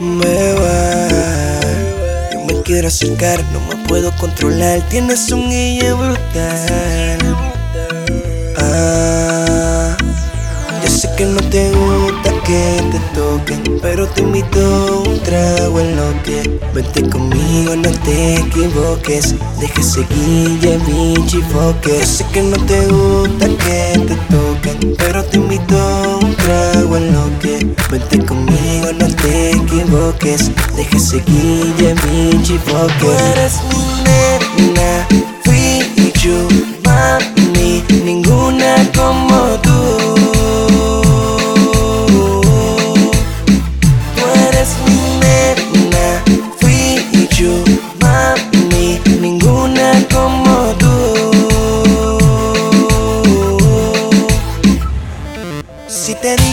Mm, Beba, yo me quiero acercar, no me puedo controlar. Tienes un guille brutal. Ah, yo sé que no te gusta que te toquen, pero te invito un trago en lo que vete conmigo, no te equivoques. Deja seguir bichi foques. Yo sé que no te gusta que te toquen, pero te invito un trago en lo que vete conmigo, no te equivoques. Deja seguir bichi foques. Tú eres mi nena, fui yo, mami, ninguna como. Tú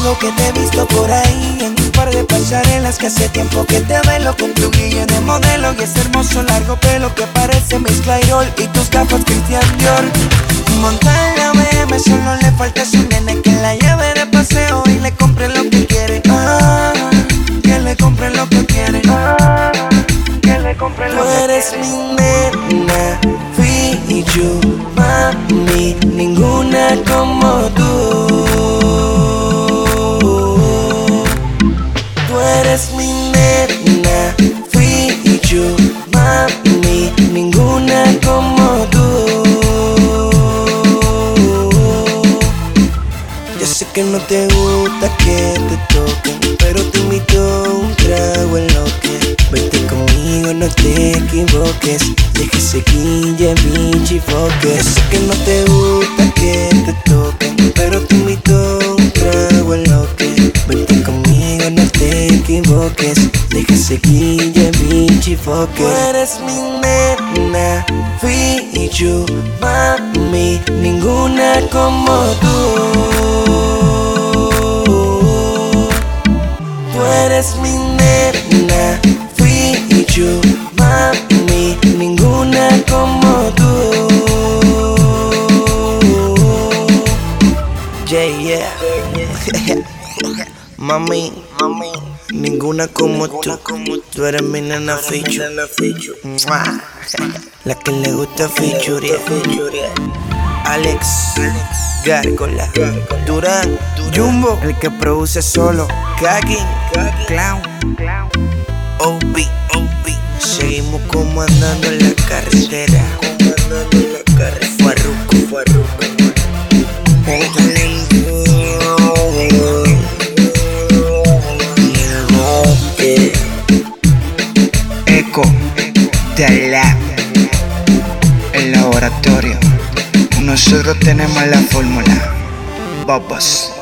Que te he visto por ahí en un par de pasarelas que hace tiempo que te velo con tu guille de modelo y ese hermoso largo pelo que parece mezcla Airol y tus gafas Christian Dior. Montar la BM solo le falta su nene que la lleve de paseo y le compre lo que quiere. Ah, que le compre lo que quiere. Ah, que le compre lo que quiere. Tú eres mi nena, fui yo, mami, ninguna como tú. Que no te gusta que te toquen, pero te invito un trago en lo que vete conmigo, no te equivoques. Deja seguir ya bichi foques. Que no te gusta que te toquen, pero te invito un trago en lo que vete conmigo, no te equivoques. Deja seguir ya bichi foques. Tú eres mi nena, fui yo, mami, ninguna como tú. Eres mi nena, fui yo, mami, ninguna como tú. Yeah, yeah. mami, mami, ninguna como tú. Tú eres mi nena fichu. Mua. La que le gusta feature. Alex, Gárgola, Durán, Jumbo, el que produce solo, Kaki, Clown, OB, OB. Seguimos comandando en la carretera. Farruko, Farruko. Eco de Lab, el laboratorio. Nosotros tenemos la fórmula. Babas.